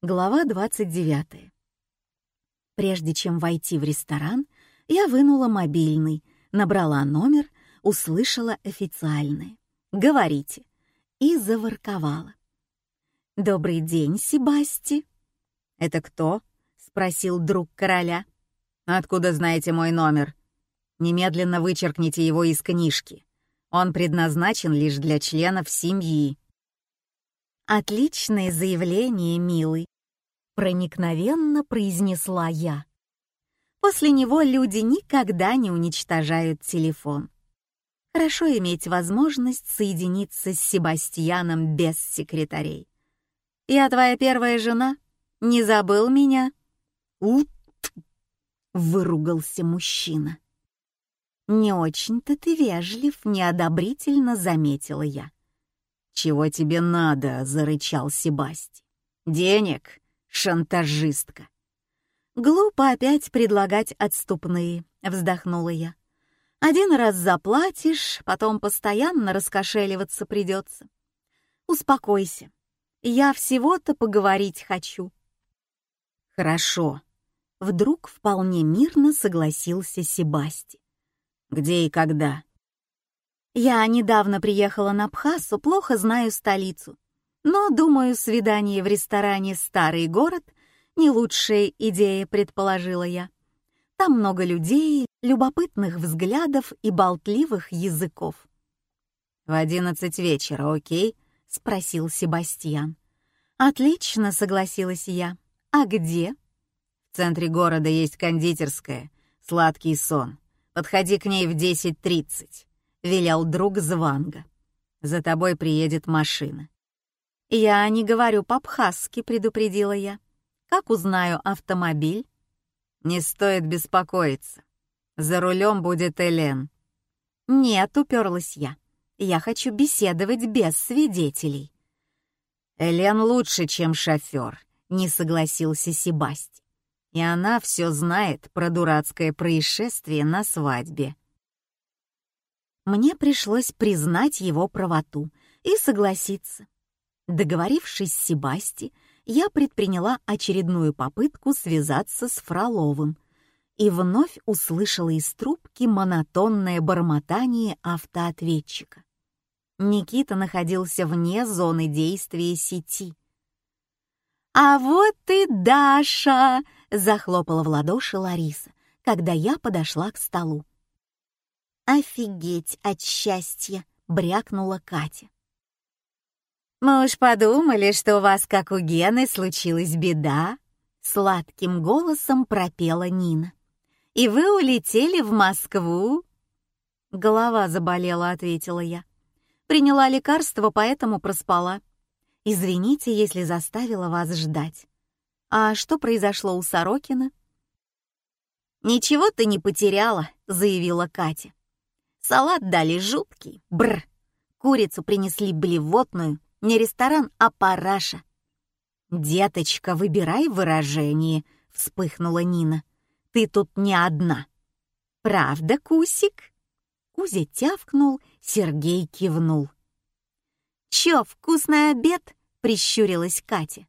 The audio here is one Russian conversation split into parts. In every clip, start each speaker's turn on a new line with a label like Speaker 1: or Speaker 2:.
Speaker 1: Глава 29. Прежде чем войти в ресторан, я вынула мобильный, набрала номер, услышала официальное. «Говорите». И заворковала. «Добрый день, Себасти». «Это кто?» — спросил друг короля. «Откуда знаете мой номер?» «Немедленно вычеркните его из книжки. Он предназначен лишь для членов семьи». «Отличное заявление, милый», — проникновенно произнесла я. После него люди никогда не уничтожают телефон. Хорошо иметь возможность соединиться с Себастьяном без секретарей. «Я твоя первая жена? Не забыл меня?» «Ут!» — выругался мужчина. «Не очень-то ты вежлив», — неодобрительно заметила я. «Чего тебе надо?» — зарычал Себасти. «Денег, шантажистка». «Глупо опять предлагать отступные», — вздохнула я. «Один раз заплатишь, потом постоянно раскошеливаться придется. Успокойся, я всего-то поговорить хочу». «Хорошо», — вдруг вполне мирно согласился Себасти. «Где и когда?» Я недавно приехала на Бхасу, плохо знаю столицу. Но, думаю, свидание в ресторане «Старый город» — не лучшая идея, предположила я. Там много людей, любопытных взглядов и болтливых языков. «В одиннадцать вечера, окей?» — спросил Себастьян. «Отлично», — согласилась я. «А где?» «В центре города есть кондитерская, сладкий сон. Подходи к ней в десять тридцать». — велел друг Званга. «За тобой приедет машина». «Я не говорю по-абхазски», — предупредила я. «Как узнаю автомобиль?» «Не стоит беспокоиться. За рулем будет Элен». «Нет», — уперлась я. «Я хочу беседовать без свидетелей». «Элен лучше, чем шофер», — не согласился Себасти. «И она все знает про дурацкое происшествие на свадьбе». Мне пришлось признать его правоту и согласиться. Договорившись с Себасти, я предприняла очередную попытку связаться с Фроловым и вновь услышала из трубки монотонное бормотание автоответчика. Никита находился вне зоны действия сети. «А вот и Даша!» — захлопала в ладоши Лариса, когда я подошла к столу. «Офигеть от счастья!» — брякнула Катя. «Мы уж подумали, что у вас, как у Гены, случилась беда», — сладким голосом пропела Нина. «И вы улетели в Москву?» «Голова заболела», — ответила я. «Приняла лекарство, поэтому проспала. Извините, если заставила вас ждать. А что произошло у Сорокина?» «Ничего ты не потеряла», — заявила Катя. Салат дали жуткий, бр. Курицу принесли блевотную, не ресторан, а параша. «Деточка, выбирай выражение», — вспыхнула Нина. «Ты тут не одна». «Правда, Кусик?» Кузя тявкнул, Сергей кивнул. «Чё, вкусный обед?» — прищурилась Катя.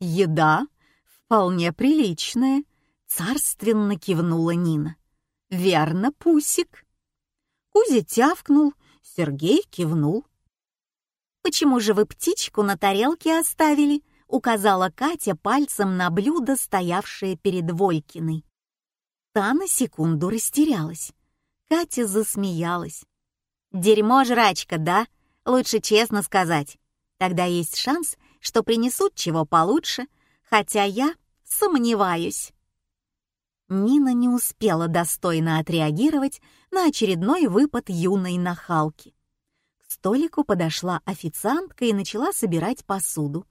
Speaker 1: «Еда вполне приличная», — царственно кивнула Нина. «Верно, Пусик?» Кузя тявкнул, Сергей кивнул. «Почему же вы птичку на тарелке оставили?» — указала Катя пальцем на блюдо, стоявшее перед Волькиной. Та на секунду растерялась. Катя засмеялась. «Дерьмо жрачка, да? Лучше честно сказать. Тогда есть шанс, что принесут чего получше, хотя я сомневаюсь». Нина не успела достойно отреагировать на очередной выпад юной нахалки. К столику подошла официантка и начала собирать посуду.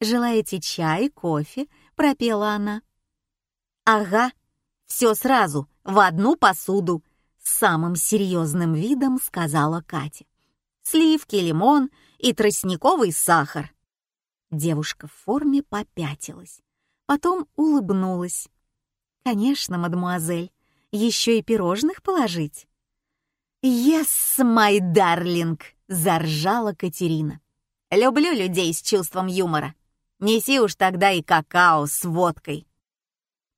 Speaker 1: «Желаете чай, кофе?» — пропела она. «Ага, все сразу, в одну посуду», — с самым серьезным видом сказала Катя. «Сливки, лимон и тростниковый сахар». Девушка в форме попятилась, потом улыбнулась. «Конечно, мадемуазель. Еще и пирожных положить?» «Yes, my darling!» — заржала Катерина. «Люблю людей с чувством юмора. Неси уж тогда и какао с водкой.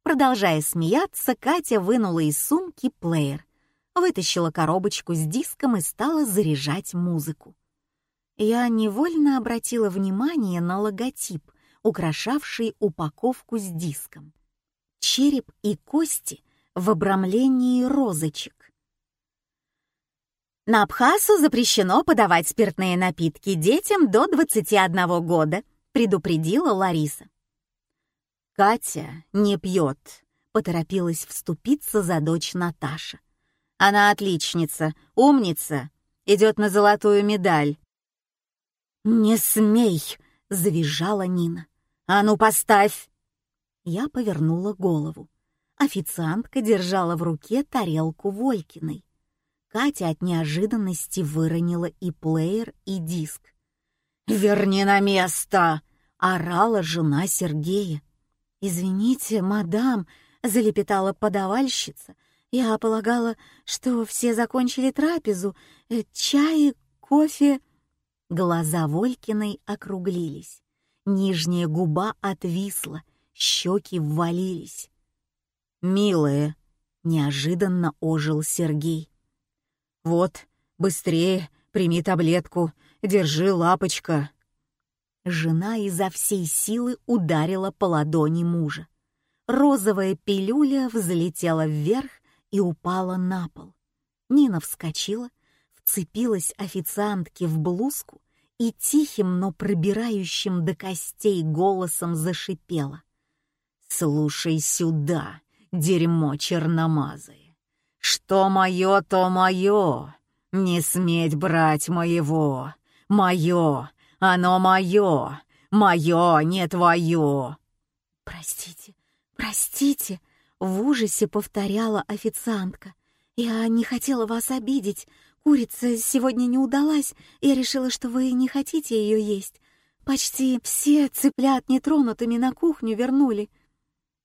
Speaker 1: Продолжая смеяться, Катя вынула из сумки плеер, вытащила коробочку с диском и стала заряжать музыку. Я невольно обратила внимание на логотип, украшавший упаковку с диском. Череп и кости в обрамлении розочек. На Абхазу запрещено подавать спиртные напитки детям до 21 года, предупредила Лариса. Катя не пьет, поторопилась вступиться за дочь Наташа. Она отличница, умница, идет на золотую медаль. «Не смей!» — завизжала Нина. «А ну, поставь!» Я повернула голову. Официантка держала в руке тарелку Волькиной. Катя от неожиданности выронила и плеер, и диск. «Верни на место!» — орала жена Сергея. «Извините, мадам», — залепетала подавальщица. «Я полагала, что все закончили трапезу. Э, чай, кофе...» Глаза Волькиной округлились. Нижняя губа отвисла, щеки ввалились. «Милая», — неожиданно ожил Сергей. «Вот, быстрее, прими таблетку, держи, лапочка». Жена изо всей силы ударила по ладони мужа. Розовая пилюля взлетела вверх и упала на пол. Нина вскочила, вцепилась официантке в блузку и тихим, но пробирающим до костей голосом зашипела. «Слушай сюда, дерьмо черномазое! Что мое, то мое! Не сметь брать моего! Мое! Оно мое! Мое, не твое!»
Speaker 2: «Простите, простите!» — в ужасе повторяла официантка. «Я не хотела вас обидеть. Курица сегодня не удалась. Я решила, что вы не хотите ее есть. Почти все цыплят нетронутыми на кухню вернули.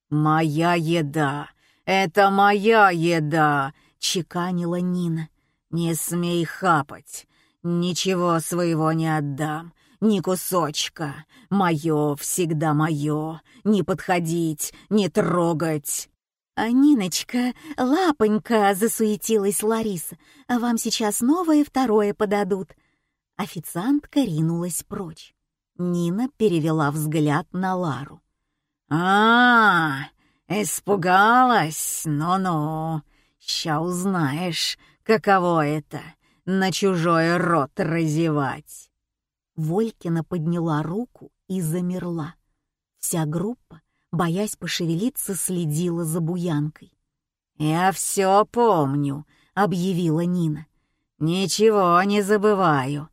Speaker 1: «Моя еда! Это моя еда!» — чеканила Нина. «Не смей хапать! Ничего своего не отдам, ни кусочка! Мое всегда мое! Не подходить, не трогать!»
Speaker 2: «А Ниночка, лапонька!» — засуетилась Лариса. «А вам сейчас новое второе подадут». Официантка ринулась прочь. Нина перевела взгляд на Лару.
Speaker 1: «А, испугалась? Ну-ну, ща узнаешь, каково это — на чужой рот разевать».
Speaker 2: Волькина подняла руку и замерла. Вся группа, боясь пошевелиться, следила за буянкой.
Speaker 1: «Я все помню», — объявила Нина. «Ничего не забываю.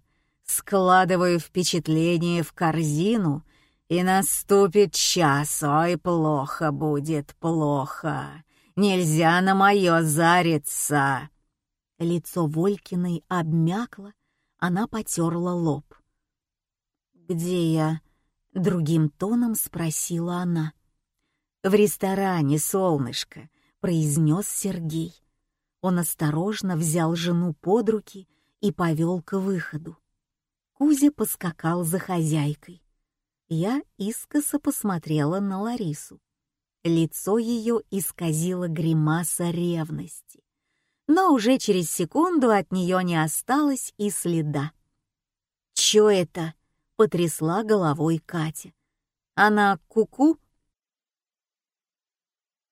Speaker 1: Складываю впечатление в корзину и наступит час, ой, плохо будет, плохо. Нельзя на мое зариться.
Speaker 2: Лицо Волькиной обмякло, она потерла лоб. «Где я?» — другим тоном спросила она.
Speaker 1: «В ресторане, солнышко», — произнес Сергей. Он осторожно взял жену под руки и повел к выходу. Кузя поскакал за хозяйкой. Я искоса посмотрела на Ларису. Лицо ее исказило гримаса ревности. Но уже через секунду от нее не осталось и следа. «Чё это?» — потрясла головой Катя. «Она куку?» -ку?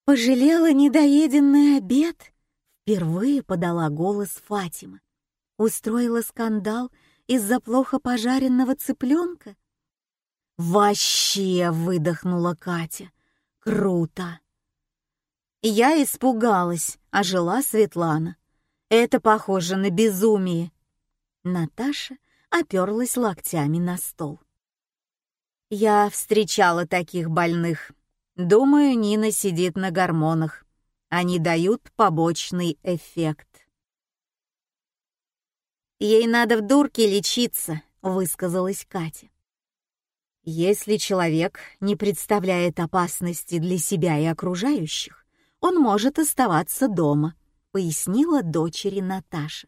Speaker 2: «Пожалела недоеденный обед?» — впервые подала голос Фатима. «Устроила скандал из-за плохо пожаренного цыпленка?»
Speaker 1: «Вообще!» — выдохнула Катя. «Круто!»
Speaker 2: Я испугалась, а Светлана. Это похоже на безумие. Наташа оперлась локтями на стол.
Speaker 1: Я встречала таких больных. Думаю, Нина сидит на гормонах. Они дают побочный эффект.
Speaker 2: «Ей надо в дурке лечиться», — высказалась Катя.
Speaker 1: Если человек не представляет опасности для себя и окружающих, он может оставаться дома, пояснила дочери Наташа.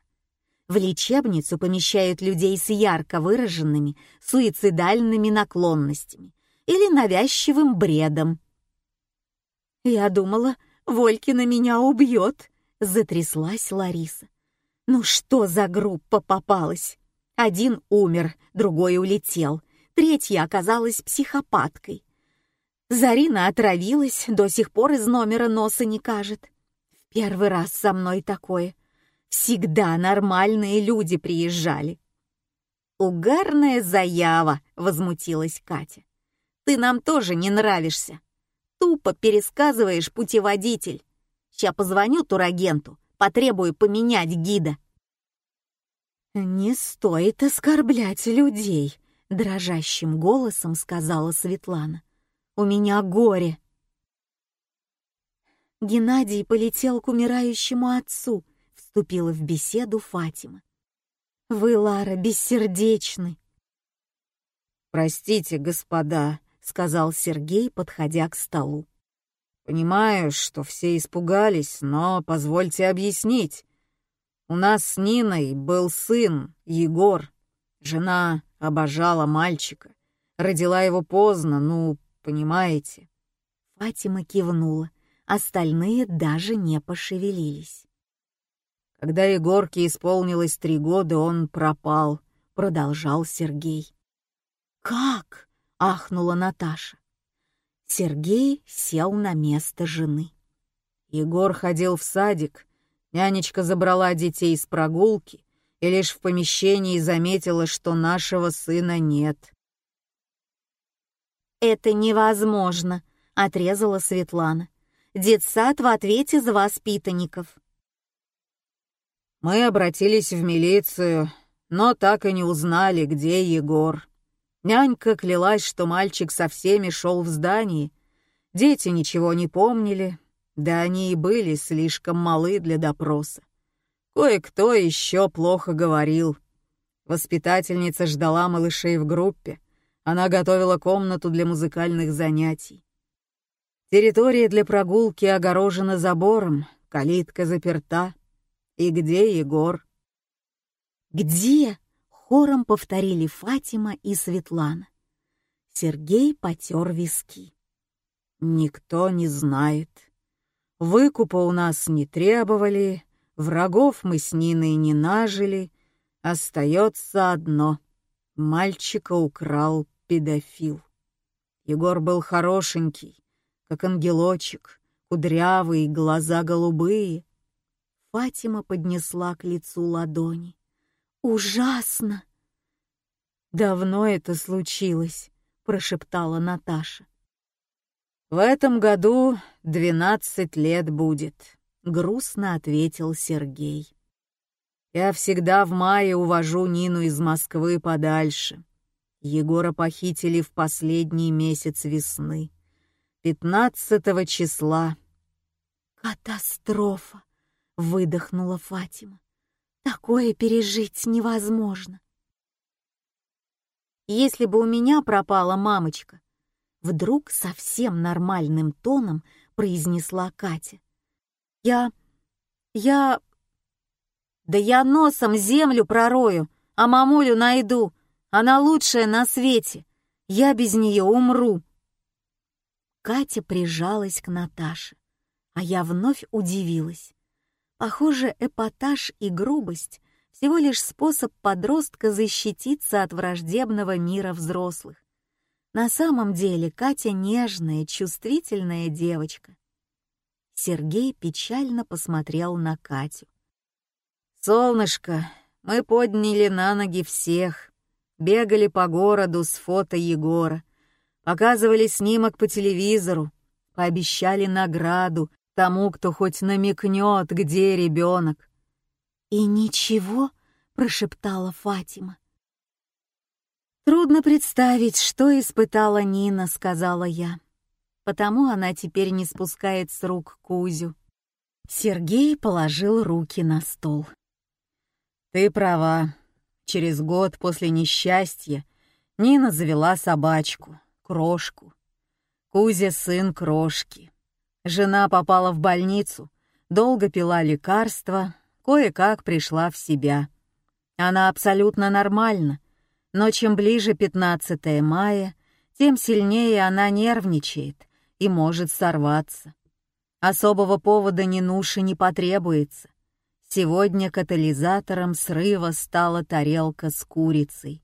Speaker 1: В лечебницу помещают людей с ярко выраженными суицидальными наклонностями или навязчивым бредом.
Speaker 2: «Я думала, Волькина меня убьет», — затряслась Лариса. «Ну что за группа попалась? Один умер, другой улетел, третья оказалась психопаткой. Зарина отравилась, до сих пор из номера носа не кажет. В первый раз со мной такое. Всегда нормальные люди приезжали.
Speaker 1: «Угарная заява», — возмутилась Катя. «Ты нам тоже не нравишься. Тупо пересказываешь путеводитель. Ща позвоню турагенту, потребую поменять гида».
Speaker 2: «Не стоит оскорблять людей», — дрожащим голосом сказала Светлана. «У меня горе». Геннадий полетел к умирающему отцу, вступила в беседу Фатима. «Вы, Лара, бессердечны».
Speaker 3: «Простите, господа», — сказал Сергей, подходя к столу. «Понимаю, что все испугались, но позвольте объяснить. У нас с Ниной был сын, Егор. Жена обожала мальчика. Родила его поздно, ну, понимаете».
Speaker 2: Фатима кивнула, остальные даже не пошевелились.
Speaker 3: Когда Егорке исполнилось три года, он пропал, продолжал Сергей.
Speaker 2: Как? ахнула Наташа. Сергей сел на место жены.
Speaker 3: Егор ходил в садик, нянечка забрала детей с прогулки и лишь в помещении заметила, что нашего сына нет.
Speaker 1: «Это невозможно», — отрезала Светлана. «Детсад в ответе за воспитанников».
Speaker 3: Мы обратились в милицию, но так и не узнали, где Егор. Нянька клялась, что мальчик со всеми шел в здании. Дети ничего не помнили, да они и были слишком малы для допроса. Кое-кто еще плохо говорил. Воспитательница ждала малышей в группе. Она готовила комнату для музыкальных занятий. Территория для прогулки огорожена забором, калитка заперта. «И где Егор?»
Speaker 2: «Где?» — хором повторили Фатима и Светлана. Сергей потер виски.
Speaker 3: «Никто не знает. Выкупа у нас не требовали, врагов мы с Ниной не нажили. Остается одно — мальчика украл педофил. Егор был хорошенький, как ангелочек, кудрявый, глаза голубые —
Speaker 2: Фатима поднесла к лицу ладони. «Ужасно!»
Speaker 3: «Давно это случилось», — прошептала Наташа. «В этом году двенадцать лет будет», — грустно ответил Сергей. «Я всегда в мае увожу Нину из Москвы подальше. Егора похитили в последний месяц весны, пятнадцатого числа».
Speaker 2: «Катастрофа!» — выдохнула Фатима. «Такое пережить невозможно».
Speaker 1: «Если бы у меня пропала мамочка», — вдруг совсем нормальным тоном произнесла Катя. «Я... я... да я носом землю пророю, а мамулю найду. Она лучшая на свете. Я без нее умру».
Speaker 2: Катя прижалась к Наташе, а я вновь удивилась. Похоже, эпатаж и грубость — всего лишь способ подростка защититься от враждебного мира взрослых. На самом деле Катя нежная, чувствительная девочка. Сергей печально посмотрел на Катю.
Speaker 3: «Солнышко, мы подняли на ноги всех, бегали по городу с фото Егора, показывали снимок по телевизору, пообещали награду, тому, кто хоть намекнет, где ребенок.
Speaker 2: «И ничего?» — прошептала Фатима.
Speaker 1: «Трудно представить, что испытала Нина», — сказала я. «Потому она теперь не спускает с рук Кузю».
Speaker 2: Сергей положил руки на стол.
Speaker 3: «Ты права. Через год после несчастья Нина завела собачку, крошку. Кузя — сын крошки. Жена попала в больницу, долго пила лекарства, кое-как пришла в себя. Она абсолютно нормальна, но чем ближе 15 мая, тем сильнее она нервничает и может сорваться. Особого повода ни нуши не потребуется. Сегодня катализатором срыва стала тарелка с курицей.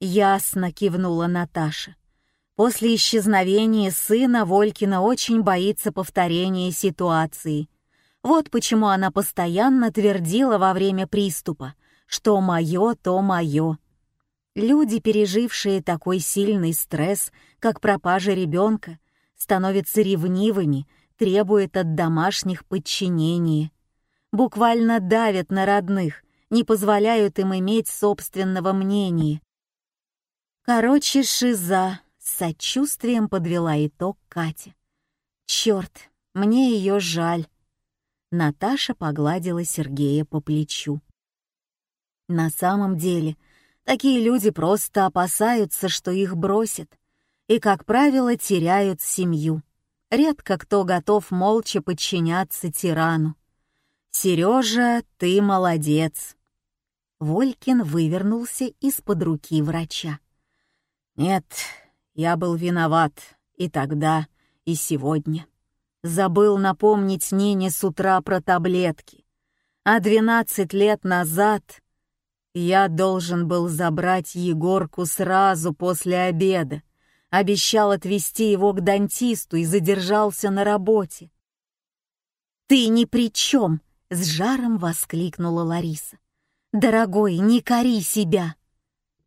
Speaker 3: «Ясно», — кивнула Наташа. После исчезновения сына Волькина очень боится повторения ситуации. Вот почему она постоянно твердила во время приступа, что «моё, то моё». Люди, пережившие такой сильный стресс, как пропажа ребенка, становятся ревнивыми, требуют от домашних подчинения. Буквально давят на родных, не позволяют им иметь собственного мнения. Короче, шиза, с сочувствием подвела итог Катя. Черт, мне ее жаль. Наташа погладила Сергея по плечу. На самом деле, такие люди просто опасаются, что их бросят, и, как правило, теряют семью. Редко кто готов молча подчиняться тирану. «Сережа, ты молодец!» Волькин вывернулся из-под руки врача. «Нет, я был виноват и тогда, и сегодня. Забыл напомнить Нине с утра про таблетки. А двенадцать лет назад я должен был забрать Егорку сразу после обеда. Обещал отвезти его к дантисту и задержался на работе. «Ты ни при чем!» — с жаром воскликнула Лариса. «Дорогой, не кори себя!»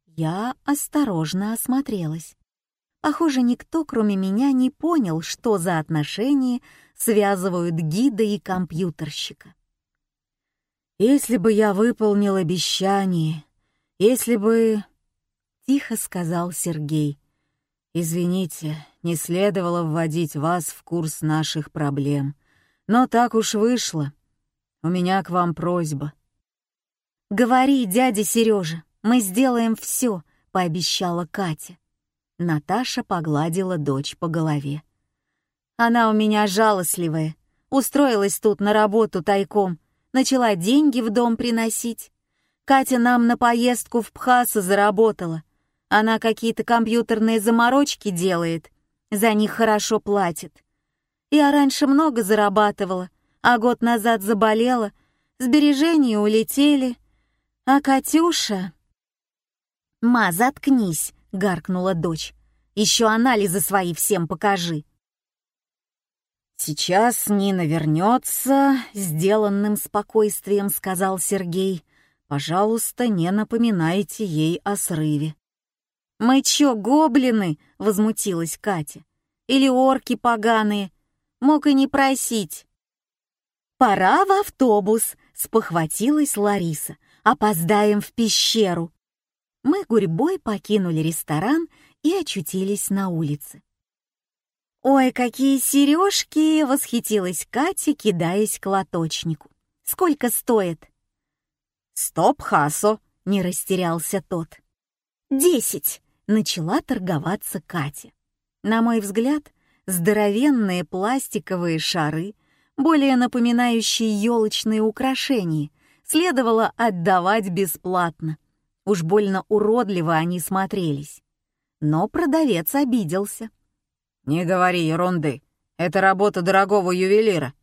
Speaker 3: Я осторожно осмотрелась. Похоже, никто, кроме меня, не понял, что за отношения связывают гида и компьютерщика. «Если бы я выполнил обещание, если бы...» — тихо сказал Сергей. «Извините, не следовало вводить вас в курс наших проблем, но так уж вышло. У меня к вам просьба». «Говори, дядя Сережа, мы сделаем все», — пообещала Катя. Наташа погладила дочь по голове. «Она у меня жалостливая. Устроилась тут на работу тайком, начала деньги в дом приносить. Катя нам на поездку в Пхасу заработала. Она какие-то компьютерные заморочки делает, за них хорошо платит. Я раньше много зарабатывала, а год назад заболела, сбережения улетели. А Катюша... «Ма, заткнись!» гаркнула дочь. «Еще анализы свои всем покажи». «Сейчас Нина вернется», — сделанным спокойствием сказал Сергей. «Пожалуйста, не напоминайте ей о срыве». «Мы чё, гоблины?» — возмутилась Катя. «Или орки поганые? Мог и не просить». «Пора в автобус», — спохватилась Лариса. «Опоздаем в пещеру» мы гурьбой покинули ресторан и очутились на улице. «Ой, какие сережки!» — восхитилась Катя, кидаясь к лоточнику. «Сколько стоит?» «Стоп, Хасо!» — не растерялся тот. «Десять!» — начала торговаться Катя. На мой взгляд, здоровенные пластиковые шары, более напоминающие елочные украшения, следовало отдавать бесплатно. Уж больно уродливо они смотрелись. Но продавец обиделся. «Не говори ерунды. Это работа дорогого ювелира.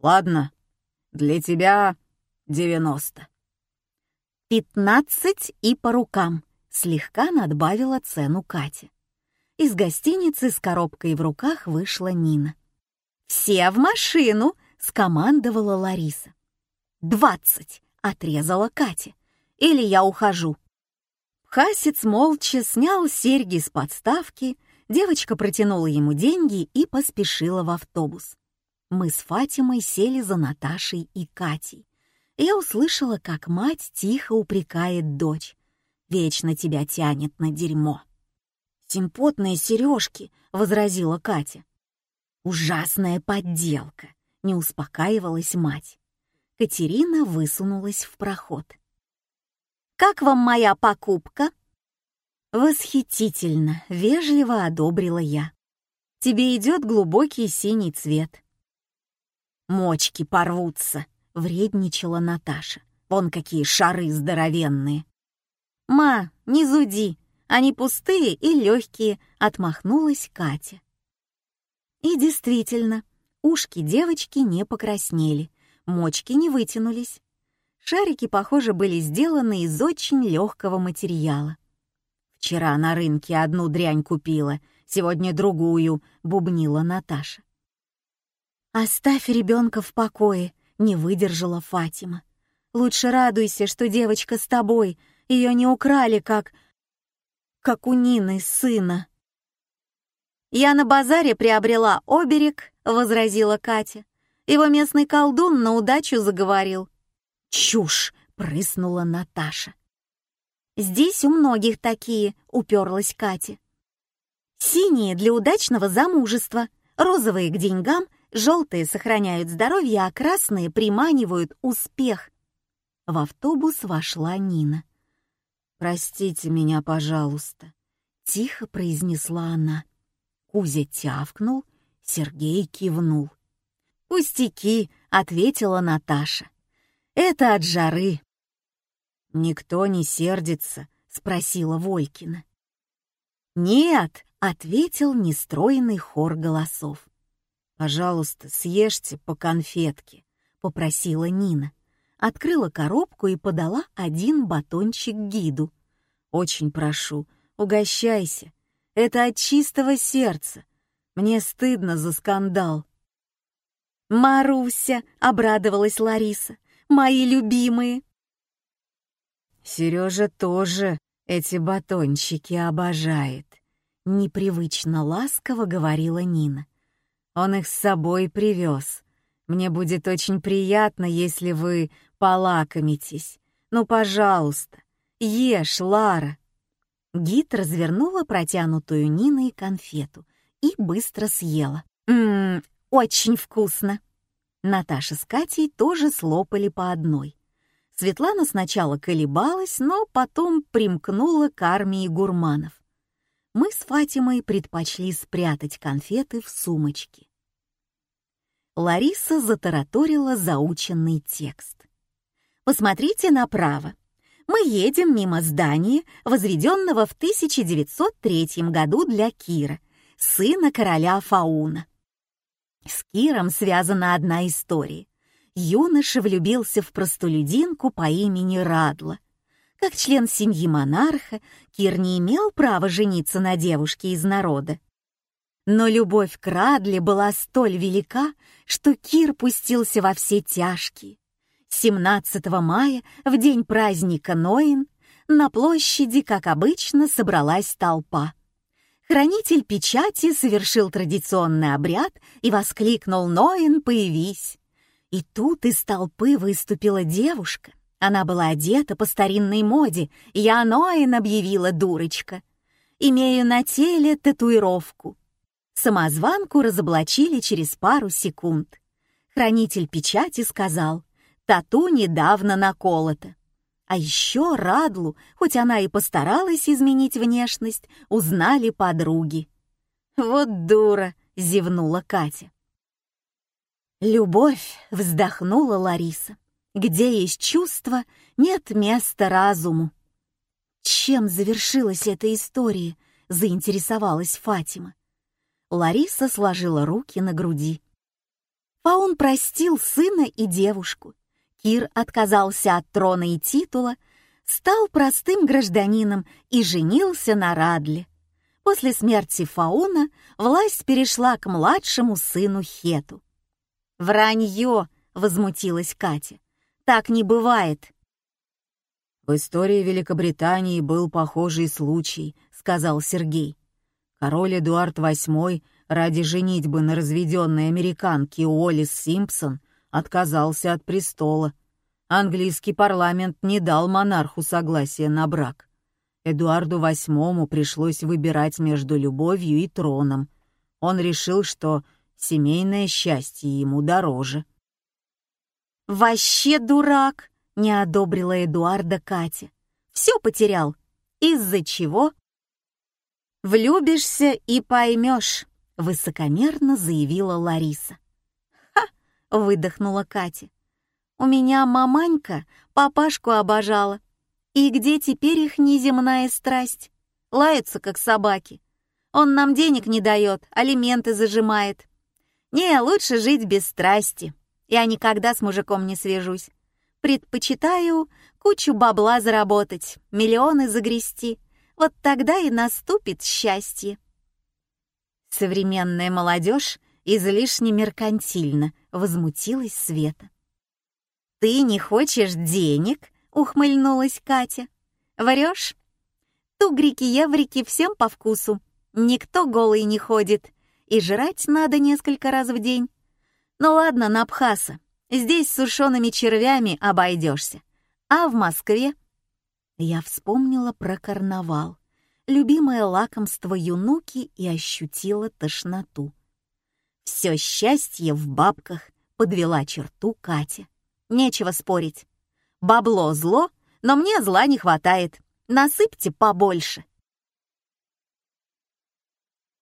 Speaker 3: Ладно, для тебя девяносто». «Пятнадцать и по рукам», — слегка надбавила цену Катя. Из гостиницы с коробкой в руках вышла Нина. «Все в машину!» — скомандовала Лариса. «Двадцать!» — отрезала Катя. «Или я ухожу». Хасец молча снял серьги с подставки, девочка протянула ему деньги и поспешила в автобус. Мы с Фатимой сели за Наташей и Катей. Я услышала, как мать тихо упрекает дочь. «Вечно тебя тянет на дерьмо». «Симпотные сережки», — возразила Катя. «Ужасная подделка», — не успокаивалась мать. Катерина высунулась в проход. Как вам моя покупка?» «Восхитительно!» — вежливо одобрила я. «Тебе идет глубокий синий цвет». «Мочки порвутся!» — вредничала Наташа. «Вон какие шары здоровенные!» «Ма, не зуди!
Speaker 1: Они пустые и легкие, отмахнулась Катя. И действительно, ушки девочки не покраснели, мочки не вытянулись. Шарики, похоже, были сделаны из очень легкого материала. «Вчера на рынке одну дрянь купила, сегодня другую», — бубнила Наташа. «Оставь ребенка в покое», — не выдержала Фатима. «Лучше радуйся, что девочка с тобой, ее не украли, как... как у Нины сына». «Я на базаре приобрела оберег», — возразила Катя. «Его местный колдун на удачу заговорил». «Чушь!» — прыснула Наташа. «Здесь у многих такие», — уперлась Катя. «Синие для удачного замужества, розовые к деньгам, желтые сохраняют здоровье, а красные приманивают успех». В автобус вошла Нина. «Простите меня, пожалуйста», — тихо произнесла она. Кузя тявкнул, Сергей кивнул. «Пустяки», — ответила Наташа. «Это от жары». «Никто не сердится?» — спросила Волькина. «Нет», — ответил нестроенный хор голосов. «Пожалуйста, съешьте по конфетке», — попросила Нина. Открыла коробку и подала один батончик гиду. «Очень прошу, угощайся. Это от чистого сердца. Мне стыдно за скандал».
Speaker 2: «Маруся!» — обрадовалась Лариса. «Мои любимые!»
Speaker 3: Сережа тоже эти батончики обожает. Непривычно ласково говорила Нина. Он их с собой привез. Мне будет очень приятно, если вы полакомитесь. Ну, пожалуйста, ешь, Лара. Гид развернула протянутую Ниной конфету и быстро съела.
Speaker 2: «Ммм, очень вкусно!»
Speaker 1: Наташа с Катей тоже слопали по одной. Светлана сначала колебалась, но потом примкнула к армии гурманов. Мы с Фатимой предпочли спрятать конфеты в сумочки. Лариса затараторила заученный текст. «Посмотрите направо. Мы едем мимо здания, возведенного в 1903 году для Кира, сына короля Фауна. С Киром связана одна история юноша влюбился в простолюдинку по имени Радла. Как член семьи монарха, Кир не имел права жениться на девушке из народа. Но любовь к Радле была столь велика, что Кир пустился во все тяжкие. 17 мая, в день праздника Ноин, на площади, как обычно, собралась толпа. Хранитель печати совершил традиционный обряд и воскликнул «Ноин, появись!». И тут из толпы выступила девушка. Она была одета по старинной моде, я Ноин объявила дурочка. Имею на теле татуировку. Самозванку разоблачили через пару секунд. Хранитель печати сказал, тату недавно наколото. А еще Радлу, хоть она и постаралась изменить внешность, узнали подруги. «Вот дура!» — зевнула Катя. «Любовь!» — вздохнула Лариса. «Где есть чувство, нет места разуму». «Чем завершилась эта история?» — заинтересовалась Фатима. Лариса сложила руки на груди. Фаун простил сына и девушку. Кир отказался от трона и титула, стал простым гражданином и женился на Радле. После смерти Фауна власть перешла к младшему сыну Хету. «Вранье!» — возмутилась Катя. «Так не бывает!»
Speaker 3: «В истории Великобритании был похожий случай», — сказал Сергей. Король Эдуард VIII ради женитьбы на разведенной американке Уоллес Симпсон отказался от престола. Английский парламент не дал монарху согласия на брак. Эдуарду VIII пришлось выбирать между любовью и троном. Он решил, что Семейное счастье ему дороже.
Speaker 2: «Вообще дурак!» — не одобрила Эдуарда Катя. «Все потерял. Из-за чего?» «Влюбишься и поймешь», — высокомерно заявила Лариса. Выдохнула Катя. «У меня маманька папашку обожала. И где теперь их неземная страсть?
Speaker 1: лаются, как собаки. Он нам денег не дает, алименты зажимает. Не, лучше жить без страсти. Я никогда с мужиком не свяжусь. Предпочитаю кучу бабла заработать, миллионы загрести. Вот тогда и наступит счастье. Современная молодежь излишне меркантильно возмутилась Света. «Ты не хочешь денег?» — ухмыльнулась Катя. «Врешь? Тугрики-еврики всем по вкусу. Никто голый не ходит. И жрать надо несколько раз в день. Ну ладно, на Абхаса. Здесь с сушеными червями обойдешься. А в Москве? Я вспомнила про карнавал, любимое лакомство юнуки и ощутила тошноту. Все счастье в бабках подвела черту Катя. Нечего спорить. Бабло зло, но мне зла не хватает. Насыпьте побольше.